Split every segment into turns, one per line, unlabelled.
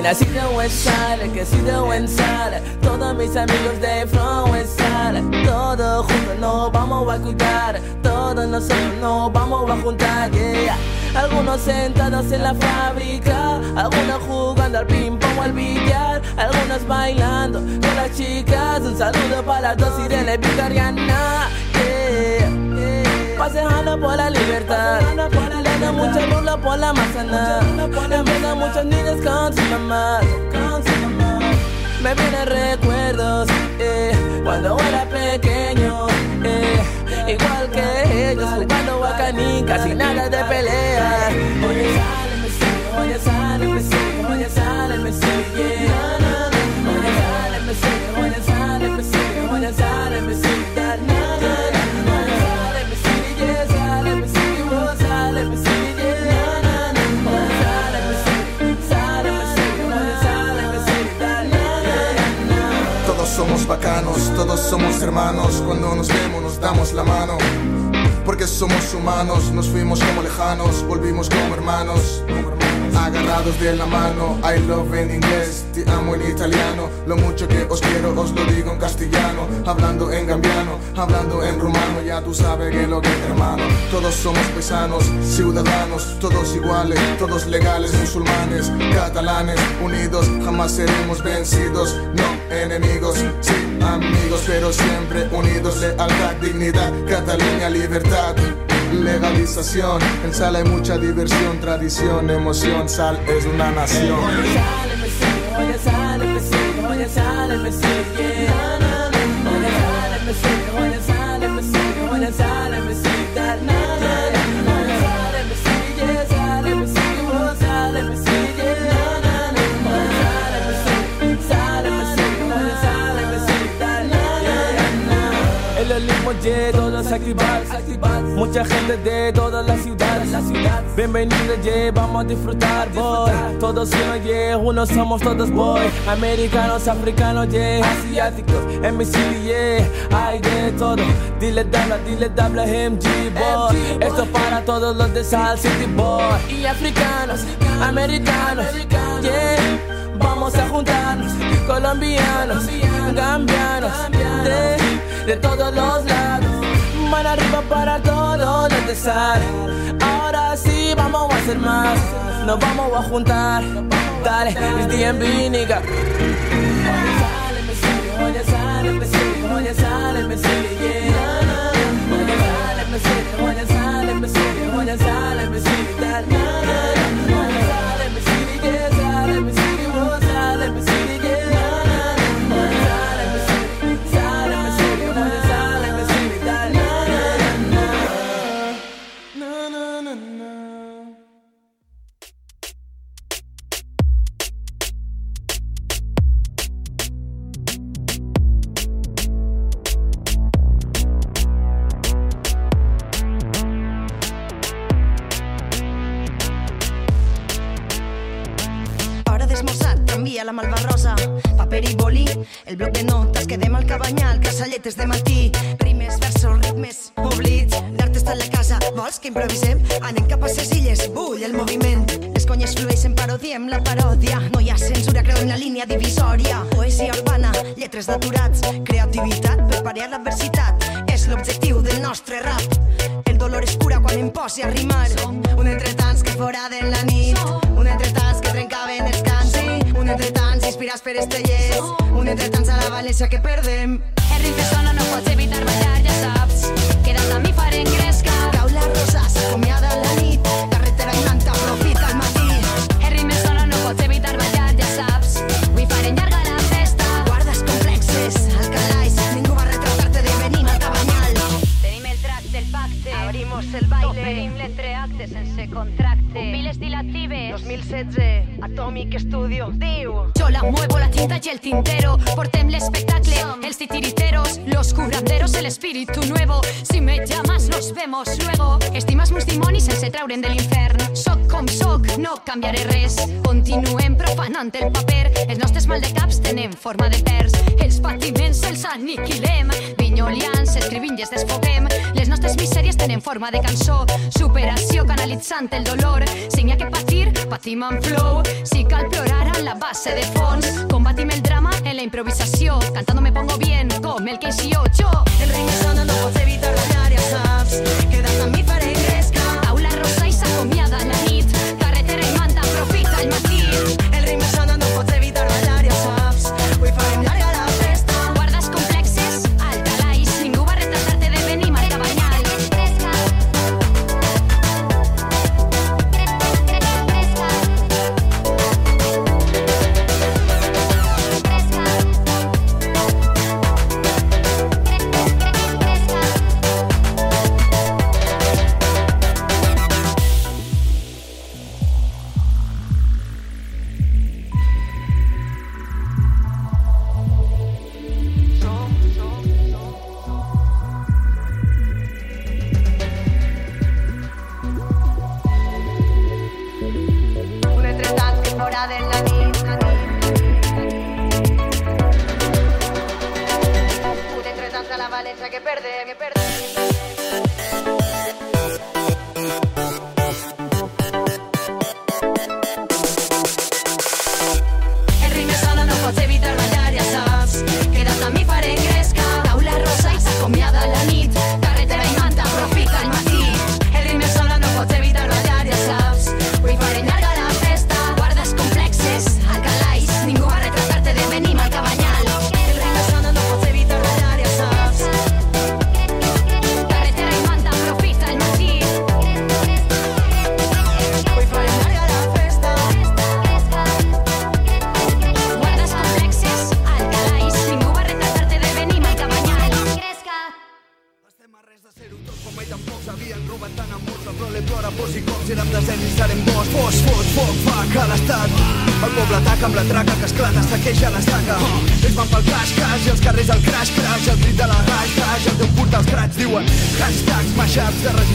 He nacido en West Side, crecido en Sala. Todos mis amigos de From West Side. Todos juntos nos vamos a cuidar. Todos nosotros nos vamos a juntar. Yeah. Algunos sentados en la fábrica, algunos jugando al ping pong o al billar, algunos bailando con las chicas. Un saludo para las dos Irene Victoriana. Yeah. Paseando por la libertad, dando mucha burla por la manzana. Empiezan muchos niños con su mamá. Me vienen recuerdos eh, cuando era pequeño. Eh, igual que ellos jugando a canín, casi nada de pelea. Oye, sale, me sigue, oye, sale, me sigue, oye, sale, me sigue. Oye,
somos bacanos, todos somos hermanos. Cuando nos vemos nos damos la mano. Porque somos humanos, nos fuimos como lejanos, volvimos como hermanos. De la mano, I love en inglés, te amo en italiano. Lo mucho que os quiero os lo digo en castellano. Hablando en gambiano, hablando en rumano, ya tú sabes que lo que hermano. Todos somos paisanos, ciudadanos, todos iguales, todos legales, musulmanes, catalanes, unidos, jamás seremos vencidos, no enemigos, sí amigos, pero siempre unidos, lealtad, dignidad, Cataluña, libertad. Legalización, en sal hay mucha diversión, tradición, emoción, sal es una nación.
Mucha gente de todas las ciudades. Bienvenidos, yeah, vamos a disfrutar, boy. Todos uno, yeah, uno somos todos, boy. Americanos, africanos, yeah, asiáticos. En mi city, yeah, hay de todo. Dile, dabla, dile, dabla, MG, boy. Esto para todos los de Sal City, boy. Y africanos, americanos, yeah. Vamos a juntarnos, colombianos, gambianos, de, de todos los lados. Mano arriba para todos los de sal. Ahora sí vamos a hacer más, nos vamos a juntar. Dale, es DMV, nigga. Oye, sale, me sigue, oye, sale, me sigue, yeah. Oye, sale, me sigue, oye, sale, me sigue, oye, sale, me sigue, dale.
Tintero. Portem l'espectacle, els titiriteros, los curanderos, el espíritu nuevo. Si me llamas, nos vemos luego. Estimas meus dimonis sense traure'n de l'infern. Soc com soc, no canviaré res. Continuem profanant el paper. Els nostres maldecaps tenen forma de terç. Els patiments els aniquilem. Vinyolians, escrivint i es desfoguem. Les nostres misèries tenen forma de cançó. Superació canalitzant el dolor. Si n'hi ha que patir, patim amb flow. Si cal plorar en la base de fons. Combatim el drama en la improvisació. Cantando me pongo bien, com el que si yo, yo.
El ritme sona, no pots evitar ballar, ja saps. Queda't amb mi faré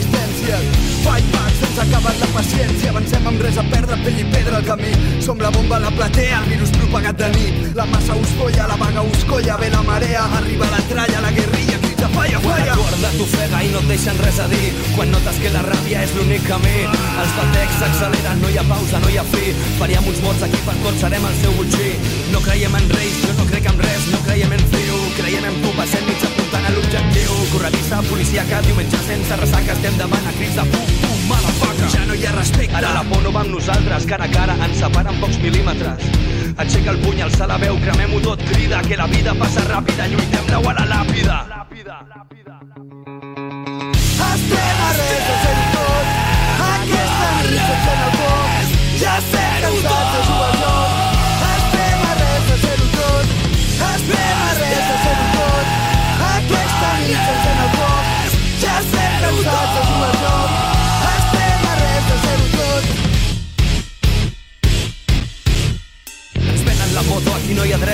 resistència. Fight back, se'ns ha acabat la paciència, avancem amb res a perdre, pell i pedra al camí. Som la bomba, la platea, el virus propagat de nit. La massa us colla, la vaga us colla, ve la marea, arriba la tralla, la guerrilla, crida falla, falla.
el corda t'ofega i no et deixen res a dir Quan notes que la ràbia és l'únic camí Els batecs s'acceleren, no hi ha pausa, no hi ha fi Faríem uns mots aquí per tot, serem el seu butxí No creiem en reis, jo no crec en res No creiem en fiu, creiem en Passem mig apuntant a l'objectiu Corredissa, policíaca, diumenge sense ressaca Estem davant a crits de pum, pum, motherfucker
Ja no hi ha respecte.
Ara la por no va amb nosaltres, cara a cara, ens separen pocs mil·límetres. Aixeca el puny, alça la veu, cremem-ho tot, crida, que la vida passa ràpida, lluitem-la a la làpida.
Estem a res de ser tot. Aquesta nit s'encén el foc. Ja sé cansats de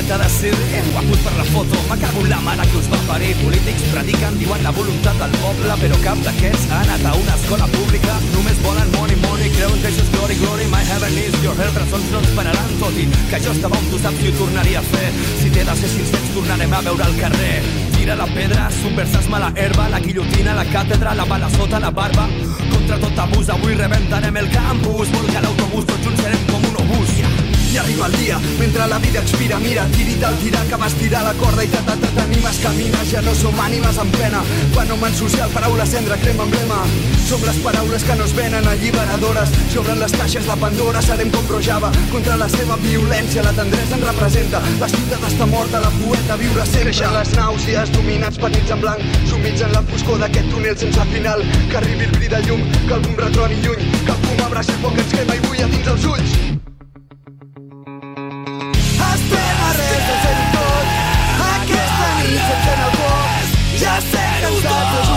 dret a decidir. Guapos per la foto, me cago en la mare que us va parir. Polítics prediquen, diuen la voluntat del poble, però cap d'aquests ha anat a una escola pública. Només volen money, money, creuen que això és glory, glory. My heaven is your hell, presons no ens pararan, tot i que jo estava on tu saps si ho tornaria a fer. Si t'he de ser sincer, tornarem a veure al carrer. Tira la pedra, subversas-me la herba, la guillotina, la càtedra, la bala sota la barba. Contra tot abús, avui rebentarem el campus. Volca l'autobús, tots junts serem
I arriba el dia, mentre la vida expira, mira, tiri't al tirar que vas tirar la corda i te te- t'animes, camines, ja no som ànimes en pena. Fenomen social, paraula cendra, crema emblema. Som les paraules que no es venen alliberadores, s'obren les caixes de Pandora, serem com Rojava, contra la seva violència, la tendresa ens representa. La ciutat està morta, la poeta viure sempre. Creixen les nàusees, dominats per nits en blanc, sumits en la foscor d'aquest túnel sense final. Que arribi el bri de llum, que algun retroni lluny, que el fum abraci el foc que ens quema i bulla dins els ulls. Res de ser tot. Aquesta nit s'encén el foc. Ja sé cansats de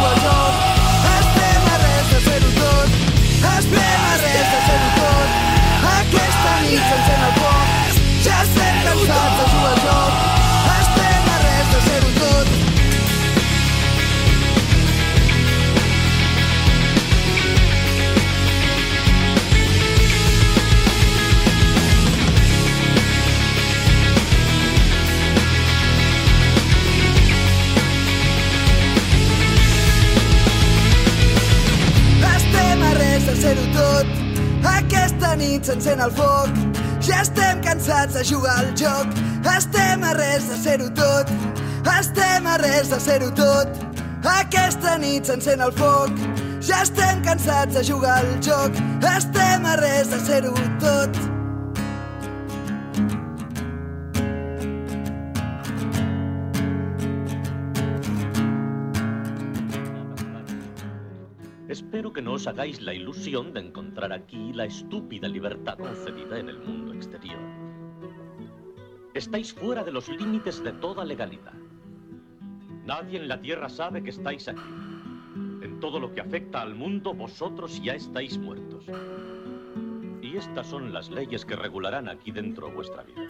nit s'encén el foc. Ja estem cansats de jugar al joc. Estem a res de ser-ho tot. Estem a res de ser-ho tot. Aquesta nit s'encén el foc. Ja estem cansats de jugar al joc. Estem a res de ser-ho tot.
Os hagáis la ilusión de encontrar aquí la estúpida libertad concedida en el mundo exterior. Estáis fuera de los límites de toda legalidad. Nadie en la Tierra sabe que estáis aquí. En todo lo que afecta al mundo, vosotros ya estáis muertos. Y estas son las leyes que regularán aquí dentro vuestra vida.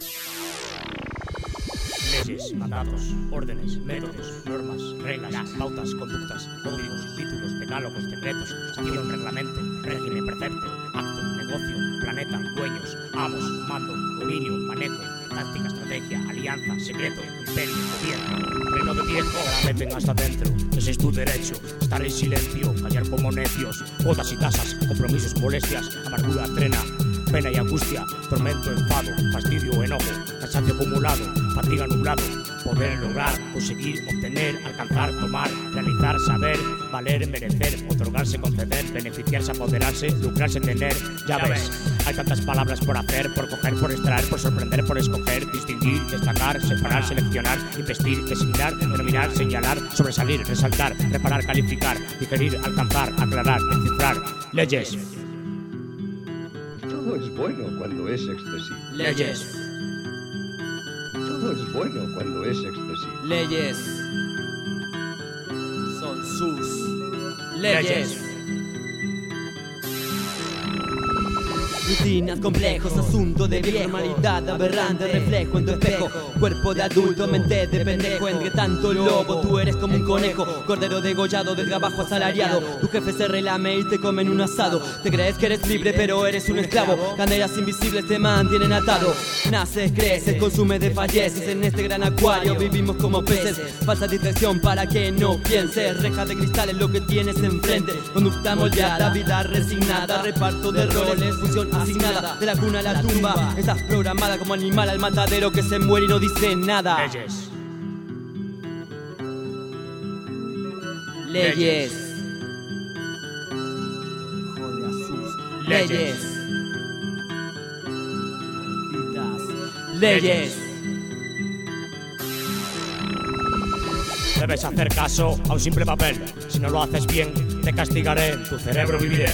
Leyes, mandatos, órdenes, métodos, normas, reglas, pautas, conductas, códigos, títulos, decálogos, decretos, acción, reglamento, régimen, precepto, acto, negocio, planeta, dueños, amos, mando, dominio, manejo, táctica, estrategia, alianza, secreto, imperio, gobierno. Reino de viejo, meten hasta dentro. Ese es tu derecho. Estar en silencio, callar como necios. Botas y tasas, compromisos, molestias, amargura, trena, pena y angustia, tormento, enfado, fastidio, enojo, cansancio acumulado, fatiga nublado, poder lograr, conseguir, obtener, alcanzar, tomar, realizar, saber, valer, merecer, otorgarse, conceder, beneficiarse, apoderarse, lucrarse, tener, ya ves, hay tantas palabras por hacer, por coger, por extraer, por sorprender, por escoger, distinguir, destacar, separar, seleccionar, investir, designar, denominar, señalar, sobresalir, resaltar, reparar, calificar, digerir, alcanzar, aclarar, descifrar, leyes.
Todo es bueno cuando es excesivo.
Leyes,
Todo es bueno cuando es excesivo.
leyes. Son sus leyes.
Rutinas complejos, asunto de viejo Normalidad aberrante, reflejo en tu espejo. Cuerpo de adulto, mente de pendejo Entre tanto lobo, tú eres como un conejo. Cordero degollado de trabajo asalariado. Tu jefe se relame y te come en un asado. Te crees que eres libre pero eres un esclavo. Cadenas invisibles te mantienen atado. Naces, creces, consume de falleces En este gran acuario vivimos como peces. Falsa distracción para que no pienses. Reja de cristal es lo que tienes enfrente. Conducta moldeada, vida resignada Reparto de roles, función asignada De la cuna a la tumba Estás programada como animal al matadero Que se muere y no dice nada
Leyes.
Leyes Jode a sus
Leyes.
leyes Malditas leyes
Debes hacer caso a un simple papel. Si no lo haces bien, te castigaré. Tu cerebro viviré,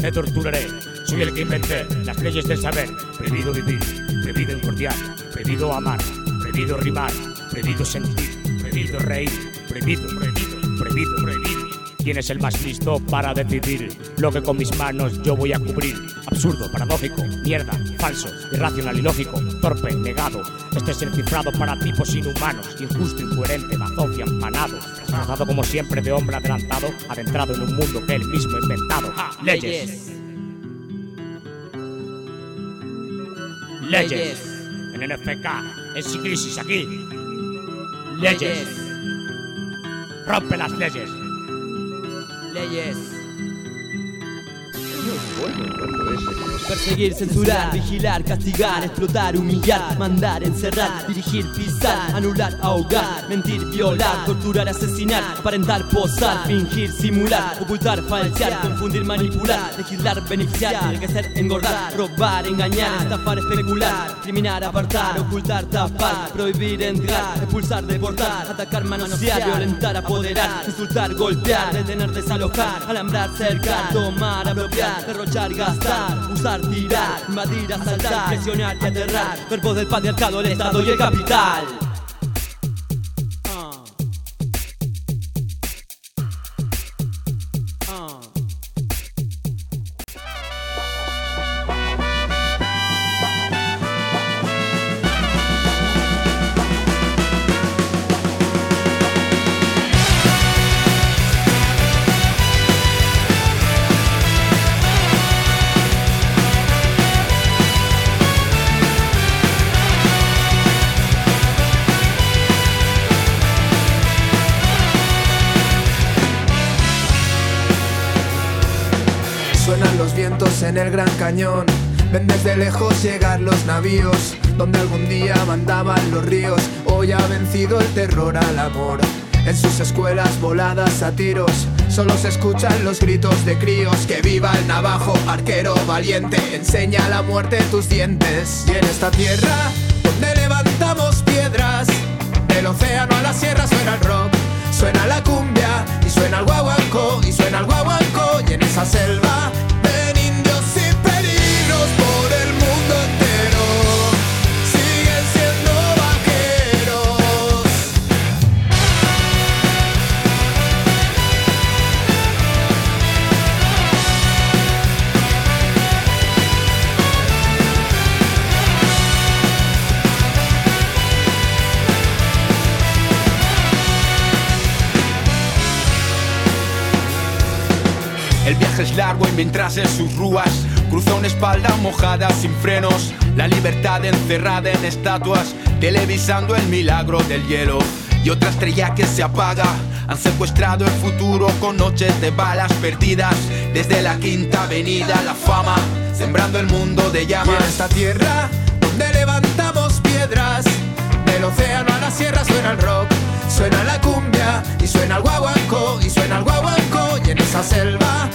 te torturaré. Soy el que inventé las leyes del saber. Prohibido vivir, prohibido incordiar, prohibido amar, prohibido rimar, prohibido sentir, prohibido reír, prohibido, prohibido, prohibido, prohibido. ¿Quién es el más listo para decidir lo que con mis manos yo voy a cubrir? Absurdo, paradójico, mierda, falso, irracional, ilógico, torpe, negado. Este es el cifrado para tipos inhumanos, injusto, incoherente, bazofia, empanado. Disfrazado como siempre de hombre adelantado, adentrado en un mundo que él mismo ha inventado. ¡Ja! Leyes. Leyes. En NFK, en Sin Crisis aquí. Leyes. Rompe las leyes.
Leyes Perseguir, censurar, vigilar, castigar, explotar, humillar, mandar, encerrar, dirigir, pisar, anular, ahogar, mentir, violar, torturar, asesinar, aparentar, posar, fingir, simular, ocultar, falsear, confundir, manipular, legislar, beneficiar, enriquecer, engordar, robar, engañar, estafar, especular, criminar, apartar, ocultar, tapar, prohibir, entrar, expulsar, deportar, atacar, manosear, violentar, apoderar, insultar, golpear, detener, desalojar, alambrar, cercar, tomar, apropiar, derrochar, gastar, usar, tirar, invadir, asaltar, presionar y aterrar, verbos del patriarcado, el Estado y el capital.
Ven desde lejos llegar los navíos, donde algún día mandaban los ríos. Hoy ha vencido el terror al amor. En sus escuelas voladas a tiros, solo se escuchan los gritos de críos. Que viva el navajo, arquero valiente, enseña la muerte tus dientes. Y en esta tierra, donde levantamos piedras, del océano a la sierra suena el rock, suena la cumbia y suena el guaguancó y suena el guaguancó. Y en esa selva El
viaje es largo y mientras en sus rúas cruza una espalda mojada sin frenos. La libertad encerrada en estatuas, televisando el milagro del hielo. Y otra estrella que se apaga. Han secuestrado el futuro con noches de balas perdidas. Desde la quinta avenida, la fama, sembrando el mundo de
Y
llamas.
en esta tierra donde levantamos piedras, del océano a la sierra suena el rock, suena la cumbia y suena el guaguancó y suena el guaguancó y en esa selva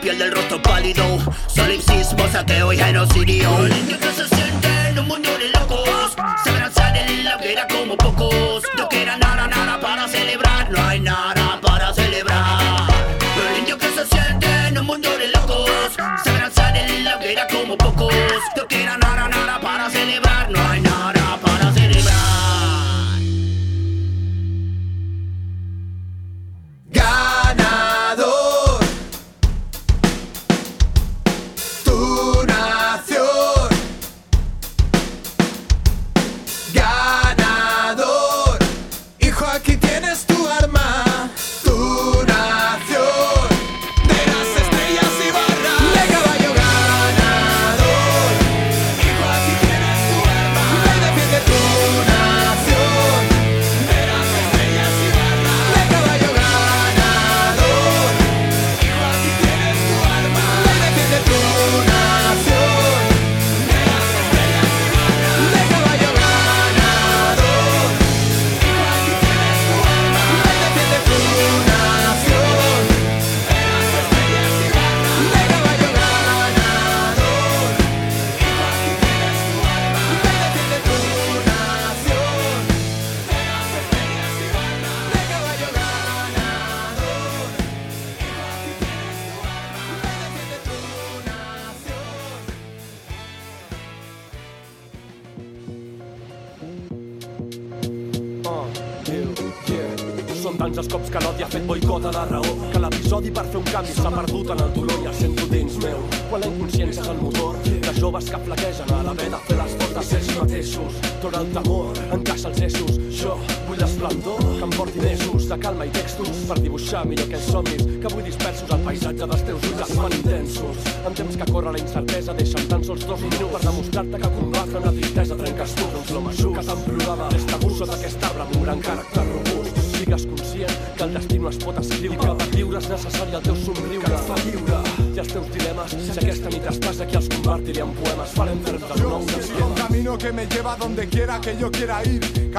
piel del rostro pálido. Solipsismo, saqueo y genocidio. El indio que se siente en un mundo de locos. Se abrazan en la hoguera como pocos. No queda nada, nada para celebrar. No hay nada para celebrar. El indio que se siente en un mundo de locos. Se abrazan en la hoguera como pocos. No queda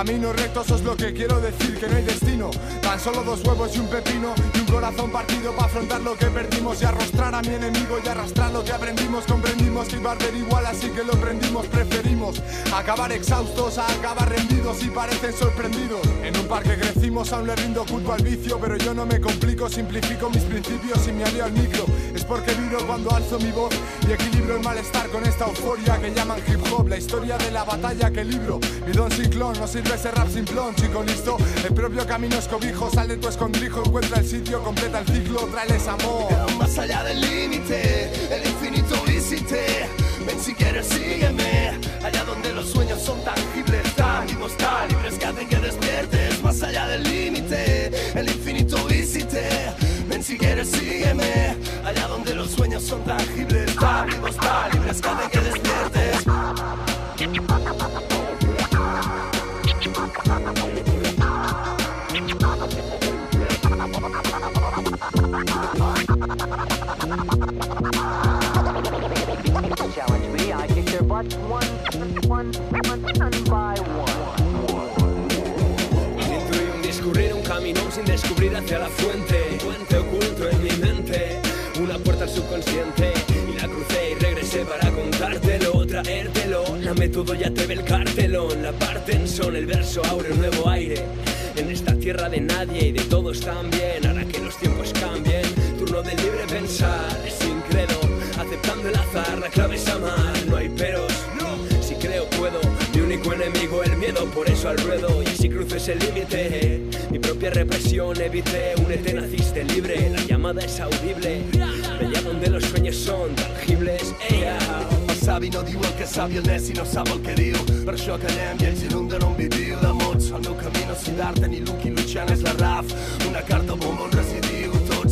ir. Camino recto, eso es lo que quiero decir, que no hay destino. Tan solo dos huevos y un pepino y un corazón partido para afrontar lo que perdimos y arrostrar a mi enemigo y arrastrar lo que aprendimos. Comprendimos que iba a igual, así que lo prendimos. Preferimos acabar exhaustos a acabar rendidos y parecen sorprendidos. En un parque crecimos, aún le rindo culpa al vicio, pero yo no me complico, simplifico mis principios y me alío al micro. Es porque vibro cuando alzo mi voz y equilibro el malestar con esta euforia que llaman hip hop. La historia de la batalla que libro. Mi don ciclón, no sirve ese rap simplón, chico listo. El propio camino es cobijo, sal de tu escondrijo, encuentra el sitio, completa el ciclo, tráeles amor.
Más allá del límite, el infinito visite. Ven si quieres, sígueme. Allá donde los sueños son tangibles, tan vivos, tan libres que hacen que despiertes. Más allá del límite, el infinito visite. Ven si quieres, sígueme. Allá donde los sueños son tangibles, tan vivos, tan libres hacen que despiertes.
Challenge me, I kick their butts one, one, one, one by one.
Descubrir hacia la fuente. Un puente oculto en mi mente, una puerta al subconsciente. Y la crucé y regresé para contártelo, traértelo. La método ya te ve el cartelón, la parte en son, el verso abre un nuevo aire. En esta tierra de nadie y de todos también, hará que los tiempos cambien. Turno del libre pensar, sin credo, aceptando el azar, la clave es amar, no hay peros. Si creo puedo, único enemigo el miedo, por eso al ruedo. Y si cruzo ese límite, mi propia represión evité. Únete, naciste libre, la llamada es audible. Allá donde los sueños son tangibles, ella.
El savi no diu el que sabi el neci no sap el que diu Per això callem i ells inunden on viviu de mots El meu camí no és Siddhartha ni Lucky Luciano és la Raf Una carta bomba on residiu tots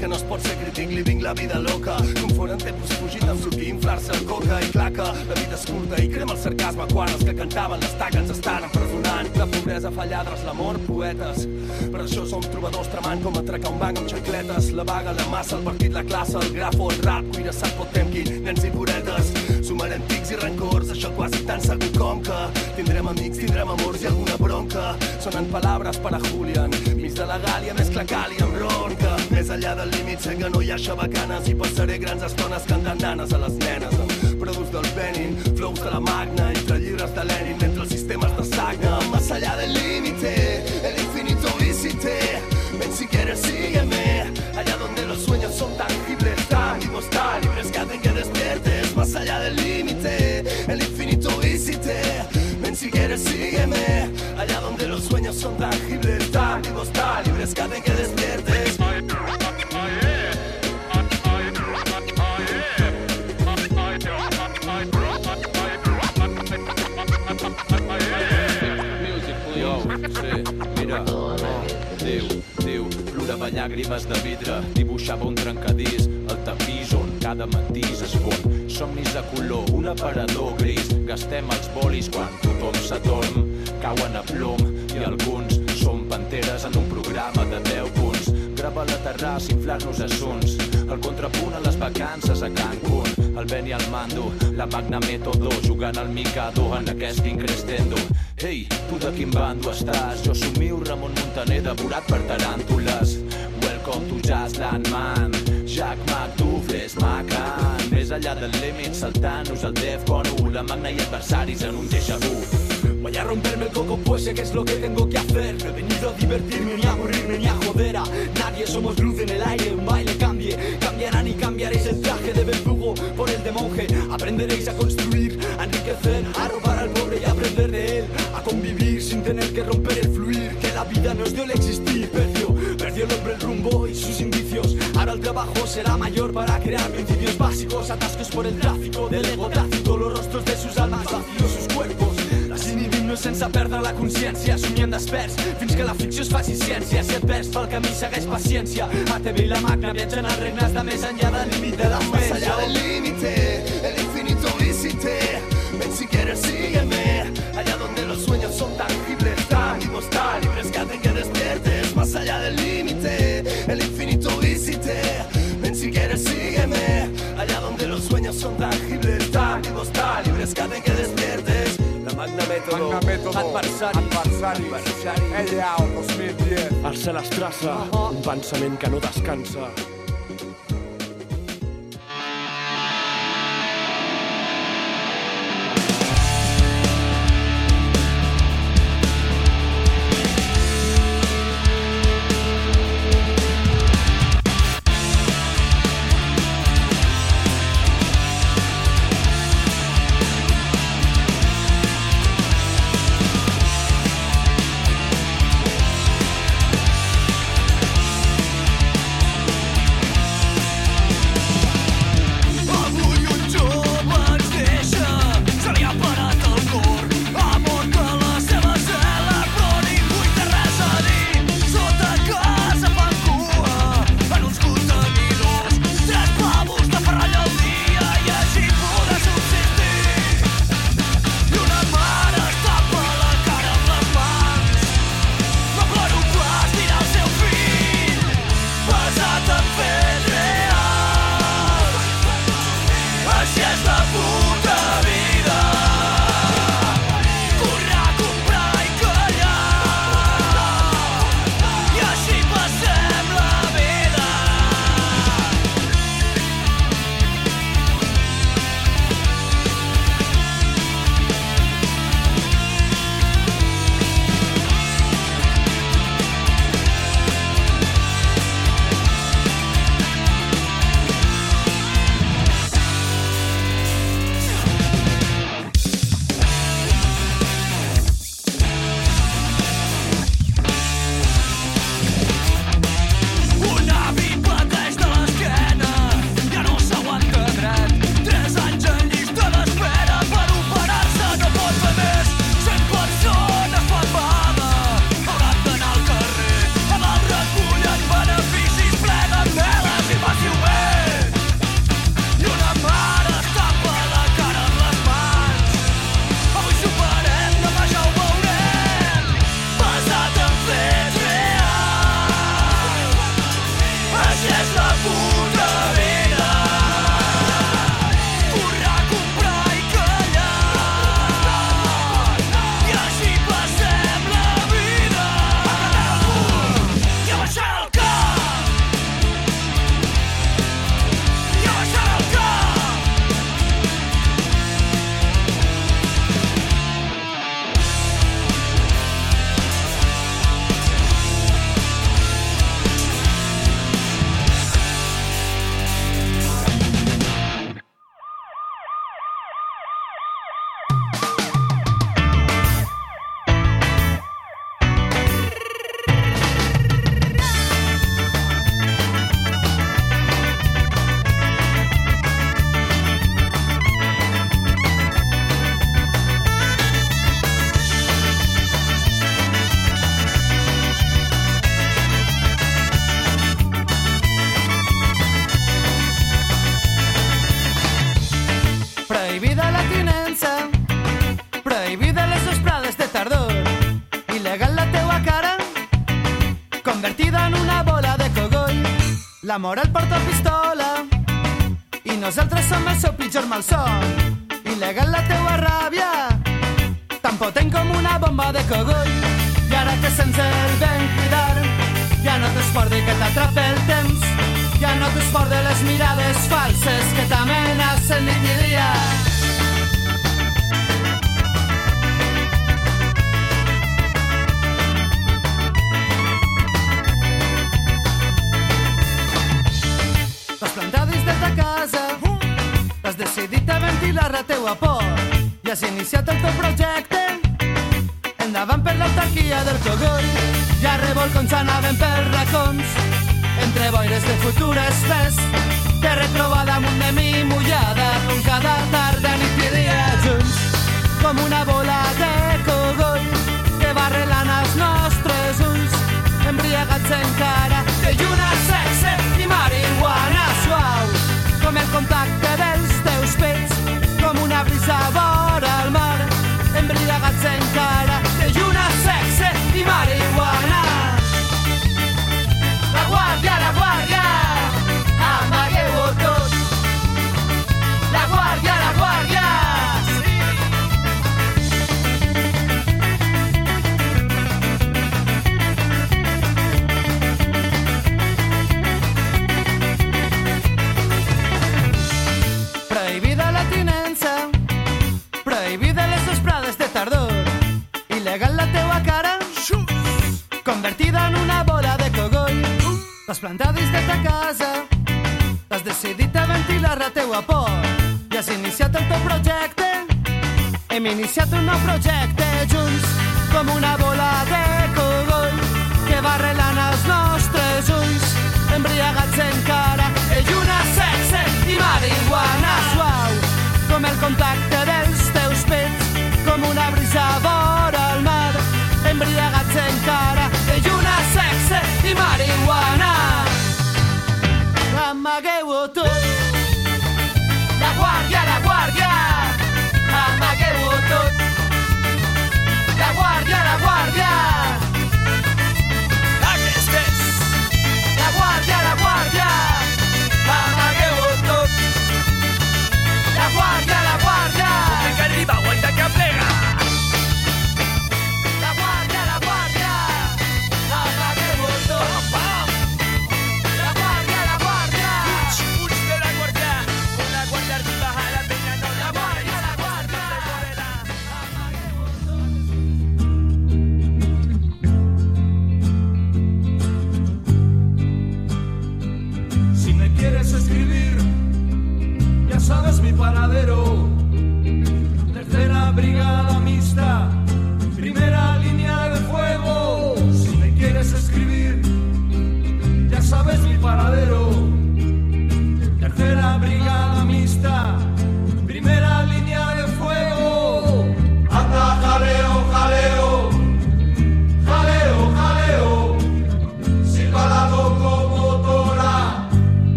que no es pot ser crític living la vida loca. Confonen tempos fugint amb suc i inflar-se el coca i claca. La vida és curta i crema el sarcasme quan els que cantaven les taques estan empresonant. La pobresa fa lladres, l'amor poetes. Per això som trobadors tramant com atracar un banc amb xancletes. La vaga, la massa, el partit, la classe, el grafo, el rap Cuirassat pot temqui, nens i puretes Sumarem tics i rancors, això quasi tan segur com que Tindrem amics, tindrem amors i alguna bronca. Sonen palabres per a Julian Mig de la Gàlia, més que la Càlia amb ronca Més enllà del límit sé que no hi ha xabacanes I passaré grans estones cantant nanes a les nenes. Amb produts del Benin, flows de la Magna Entre llibres de Lenin, mentre el sistema es dessagna Más allá del límite, el infinito visite Ven si quieres sígueme. Allá donde los sueños son tangibles Tan vivos, tan libres que hacen que despiertes. Más allá del límite, si quieres sígueme Allá donde los sueños son tangibles Tan vivos, tan libres que hacen que despiertes
Yo, mira, oh, llàgrimes de vidre, dibuixava un trencadís, el tapís on cada matís es fon. Somnis de color, un aparador gris, gastem els bolis quan tothom s'adorm, cauen a plom i alguns som panteres en un programa de 10 punts. Grava la terrassa, inflar-nos assunts, el contrapunt a les vacances a Cancún, el Ben i el Mando, la Magna Método, jugant al Mikado en aquest increstendo. Ei, tu de quin bando estàs? Jo somiu Ramon Montaner devorat per taràntules. Welcome to Jazzland, man. Jack McDuffles, Macan. Més enllà del límit, saltant-nos el Defcon 1, la Magna i adversaris en un déjà vu.
Voy a romperme el coco pues sé que es lo que tengo que hacer No he venido a divertirme ni a aburrirme ni a joder a nadie Somos luz en el aire, un baile cambie Cambiarán y cambiaréis el traje de verdugo por el de monje Aprenderéis a construir, a enriquecer, a robar al pobre y aprender de él A convivir sin tener que romper el fluir Que la vida nos dio el existir Perdió, el hombre el rumbo y sus indicios. Ahora el trabajo será mayor para crear principios básicos Atascos por el tráfico del ego tácito Los rostros de sus almas vacíos, sus cuerpos. Desinhibint-nos sense perdre la consciència Somiant desperts fins que la ficció es faci ciència Si et perds pel camí segueix paciència ATV i la Magna viatgen als regnes de més enllà del límit de les
Más allá del límite, el infinito visite Ven si quieres sígueme. Allá donde los sueños son Tan sueños son tangibles Tan vivos, libres que hacen que despiertes
La magna Mètodo.
Magna Mètodo.
Adversari.
Adversari.
Adversari.
Ellau, 2010.
Alça l'estraça, un pensament que no descansa.
Convertida en una bola de cogoll. La moral porta pistola i nosaltres som el seu pitjor malson. Il·legal la teua ràbia, tan potent com una bomba de cogoll. I ara que se'ns el ben cuidar, ja no t'esporti que t'atrapa el temps, ja no t'esport de les mirades falses que t'amenacen nit i dia. T'has dins de ta casa, has decidit a ventilar la teua por. I has iniciat el teu projecte. Endavant per l'autarquia del cogoll i a revolcons anaven pels racons. Entre boires de futur espès te retrobada amunt de mi mullada. Com cada tarda, nit i dia junts. Com una bola de cogoll que va relant els nostres ulls. Embriagats encara de lluna, sexe i marihuana suau com el contacte dels teus pets com una brisa vora el mar embriagats encara de lluna, sexe i marihuana. La guàrdia, la guàrdia plantades des de casa. T'has decidit a ventilar la teua por i has iniciat el teu projecte. Hem iniciat un nou projecte junts, com una bola de cogoll que va arrelant els nostres ulls, embriagats encara. I una sexe i marihuana suau, com el contacte dels teus pets, com una brisa vora al mar, embriagats encara. I una sexe i marihuana amaguewoto. La guardia, la
guardia, amaguewoto.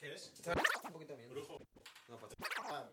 ¿Qué es?
Un poquito bien.
Brujo.
No,
ah,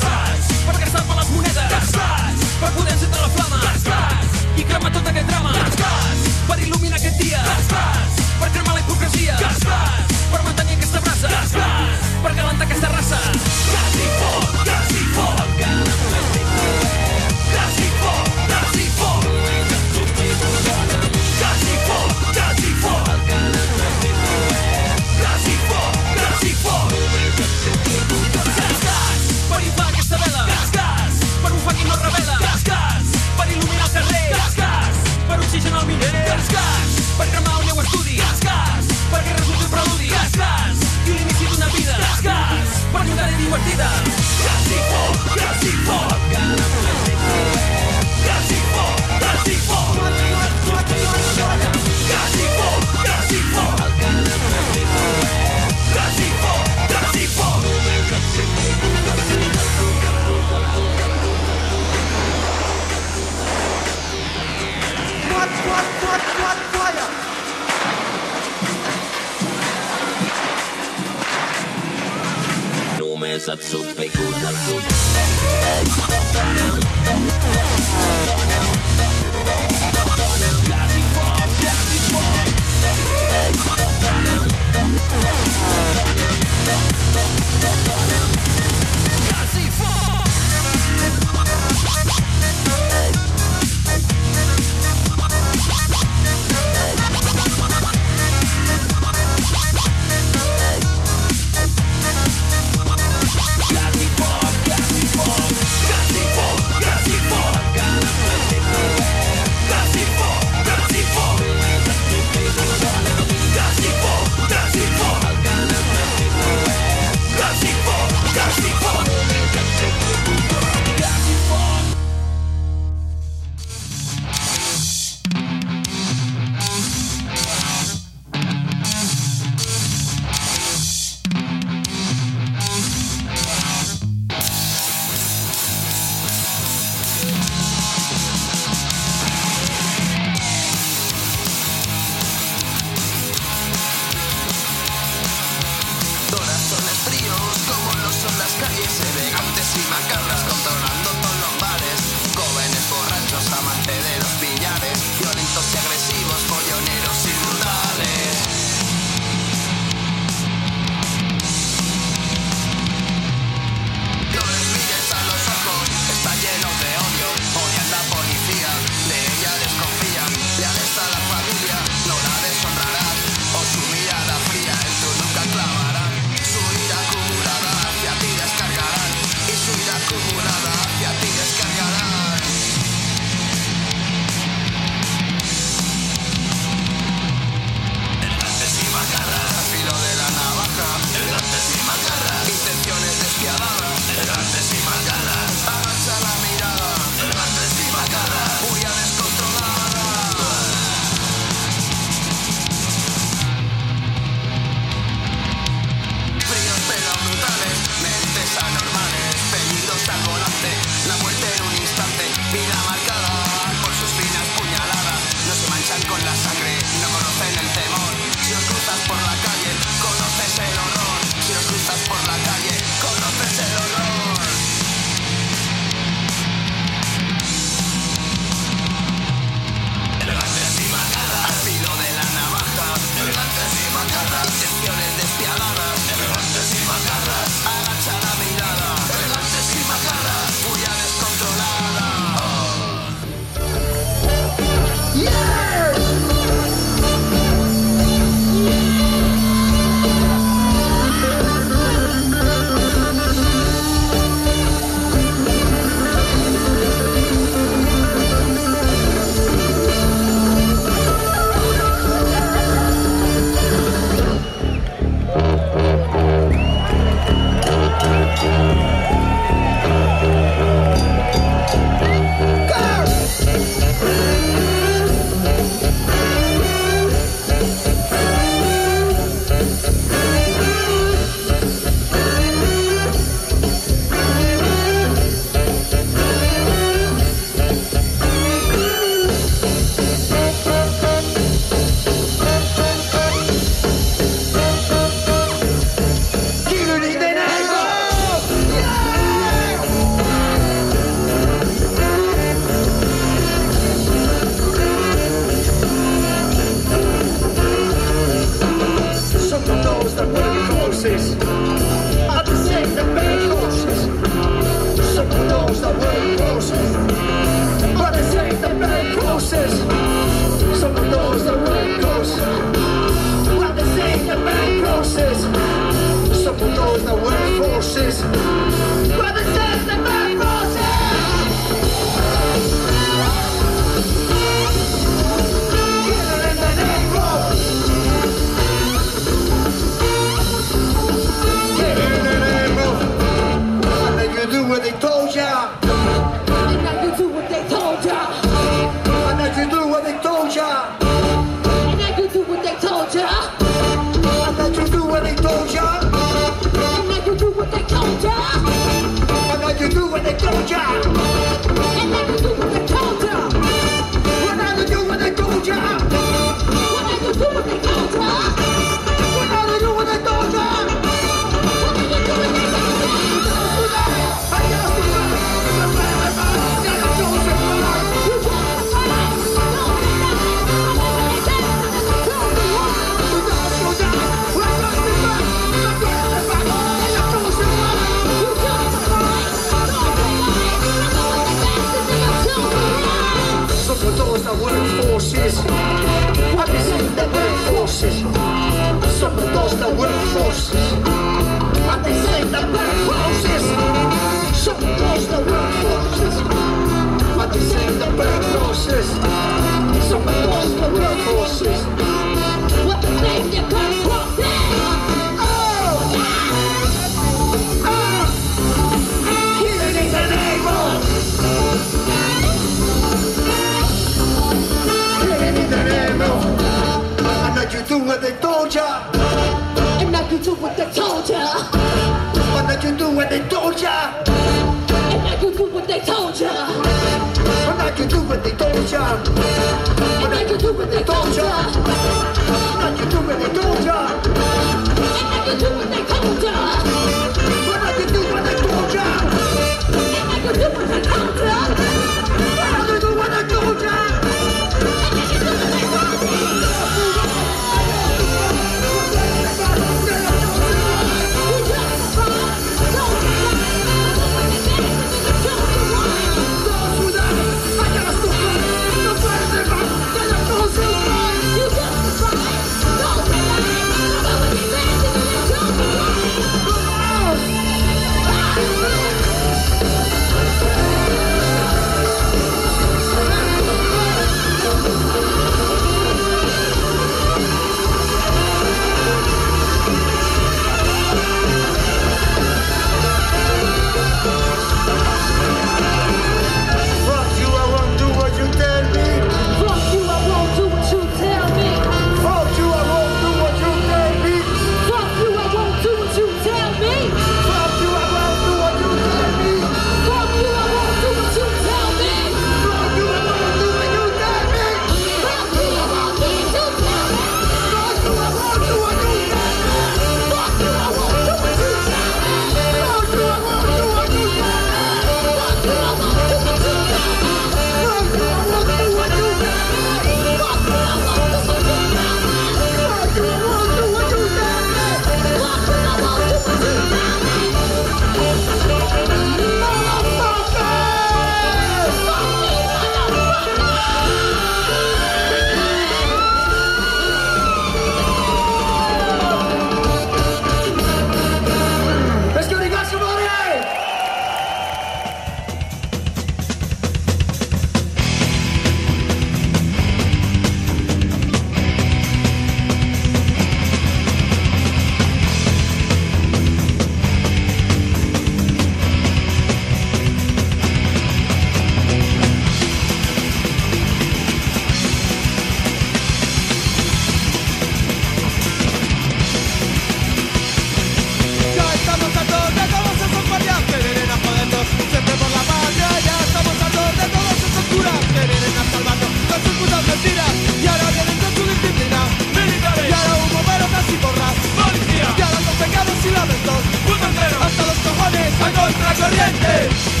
A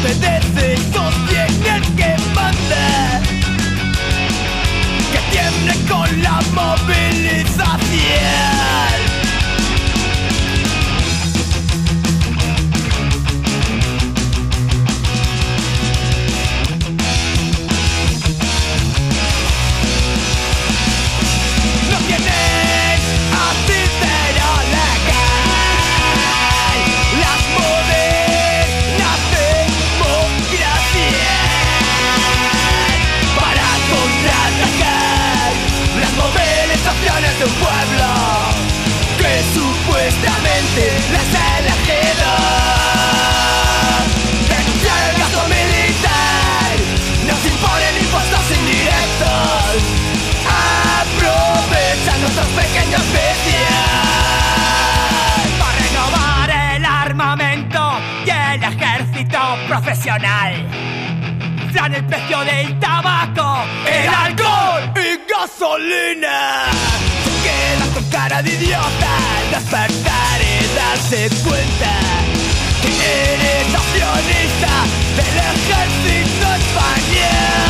obedece y sostiene al que manda. Que tiembla con la movilización. Les he elegido. Descubrir el gasto militar. nos se imponen impuestos indirectos. Aprovechan nuestras pequeñas piscinas. Para renovar el armamento y el ejército profesional. Traen el precio del tabaco, el alcohol y gasolina. Quedan con cara de idiota. despertar darse cuenta que eres accionista del ejército español.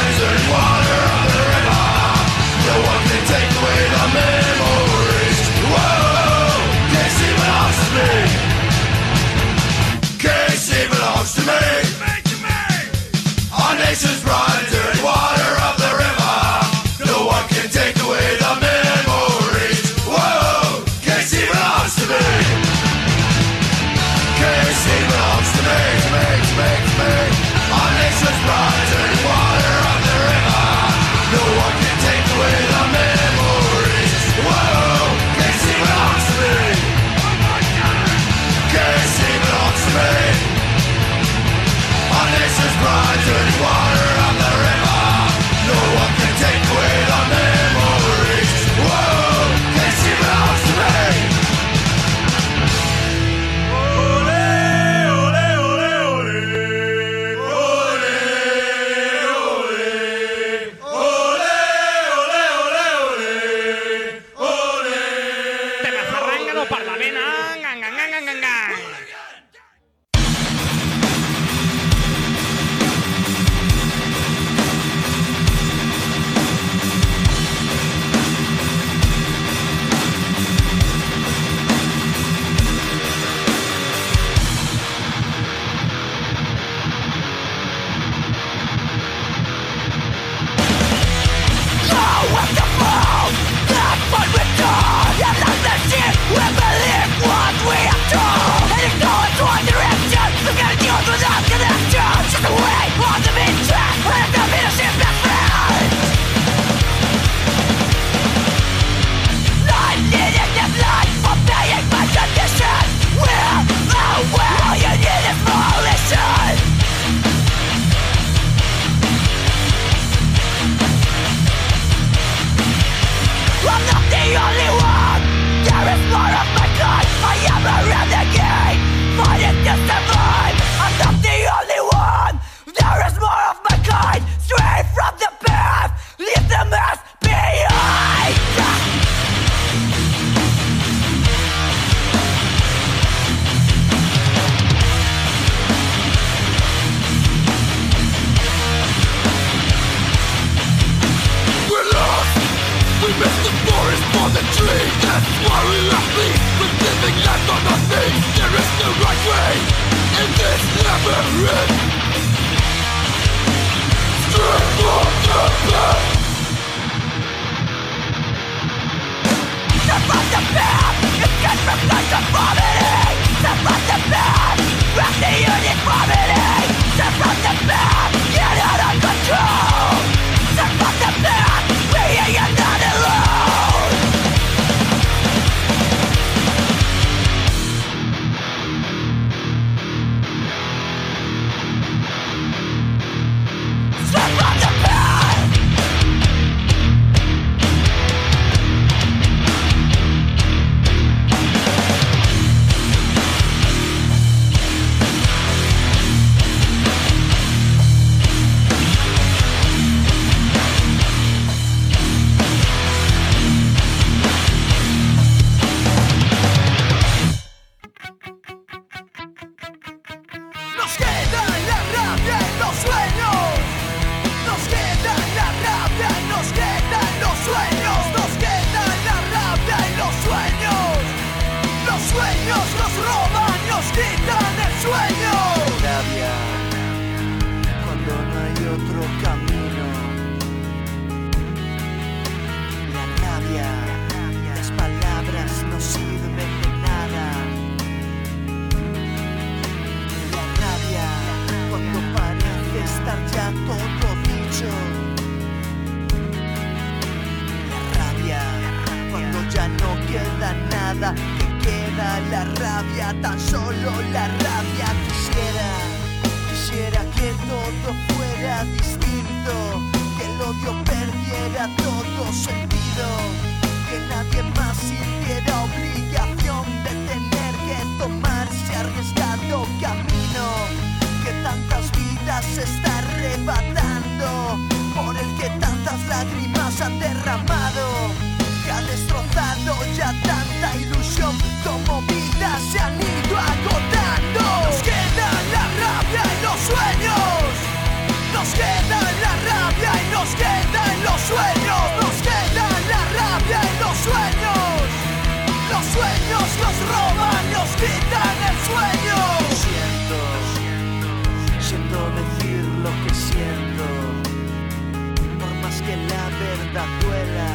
la rabia,
tan solo la rabia quisiera, quisiera que todo fuera distinto, que el odio perdiera todo sentido, que nadie más sintiera obligación de tener que tomarse arriesgado camino, que tantas vidas se está arrebatando, por el que tantas lágrimas han derramado, que ha destrozado ya tanta ilusión nos roban, nos quitan el sueño.
Siento, siento decir lo que siento. Por más que la verdad duela,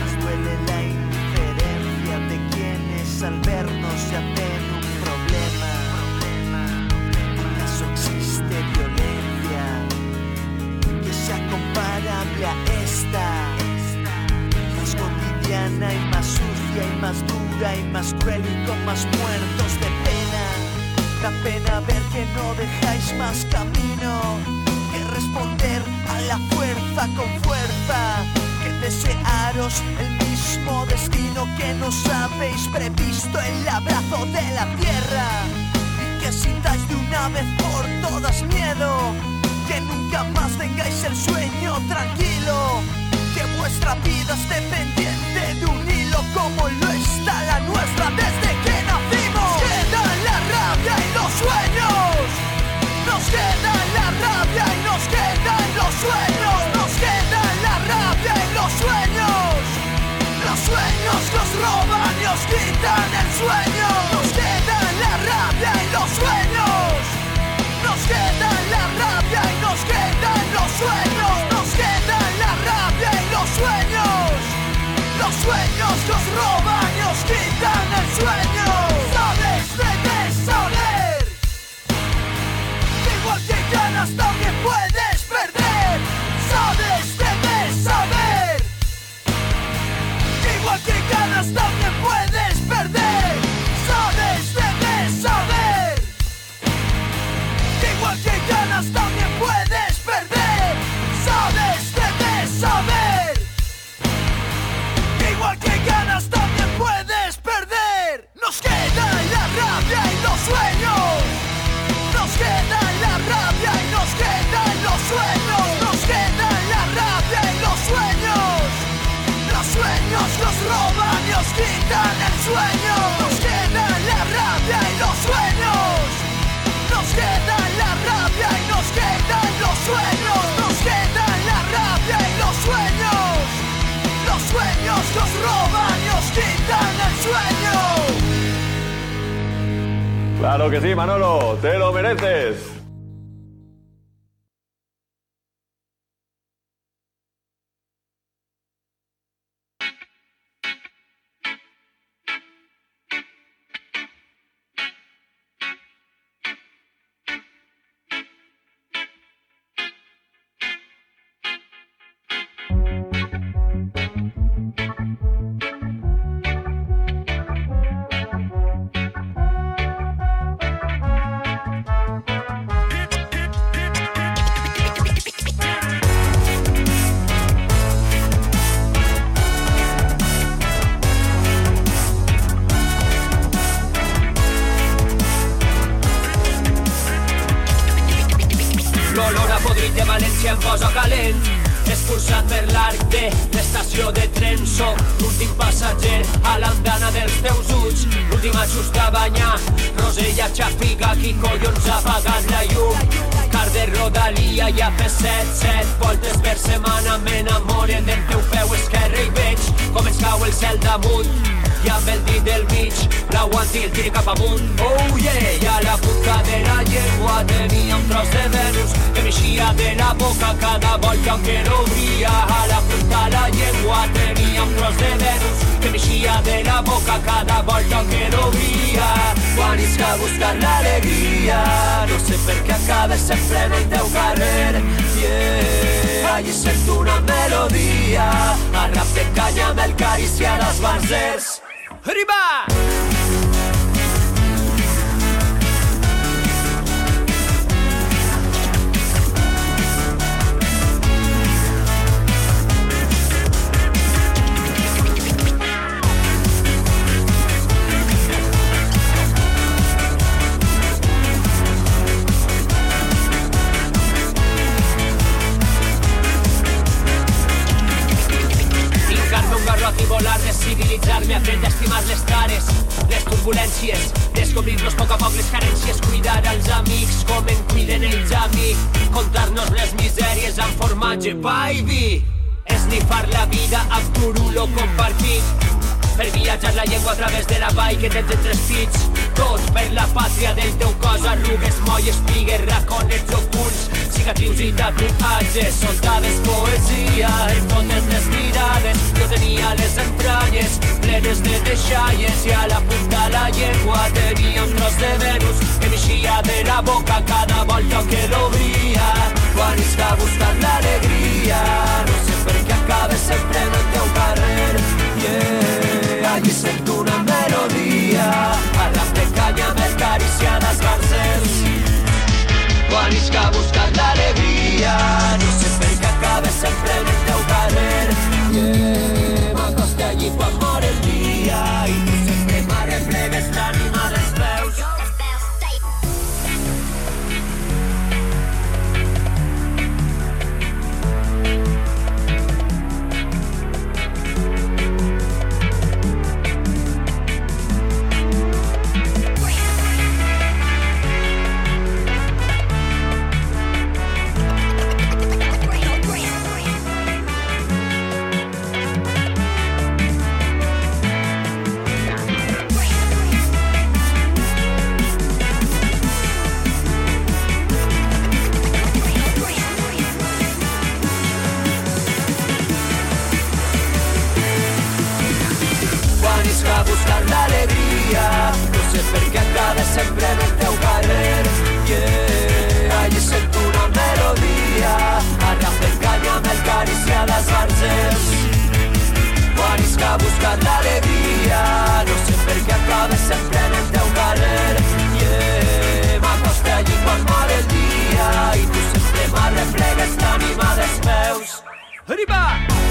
nos duele la indiferencia de quienes al vernos ya ven un problema. ¿Acaso existe violencia que sea comparable a esta? Más cotidiana y más sucia y más dura y más cruel y con más muertos de pena. Da pena ver que no dejáis más camino que responder a la fuerza con fuerza, que desearos el mismo destino que nos habéis previsto el abrazo de la tierra y que sintáis de una vez por todas miedo, que nunca más tengáis el sueño tranquilo, que vuestra vida esté pendiente de un hilo como lo está la nuestra desde que nacimos. Queda la rabia y los sueños, nos queda la rabia y nos quedan los sueños, nos queda la rabia y los sueños, los sueños nos roban y os quitan el sueño, nos nos roban y os quitan el sueño, nos roban y os quitan el sueño.
Claro que sí, Manolo, te lo mereces.
Hurry Riba!